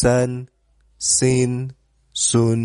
san, sin, sun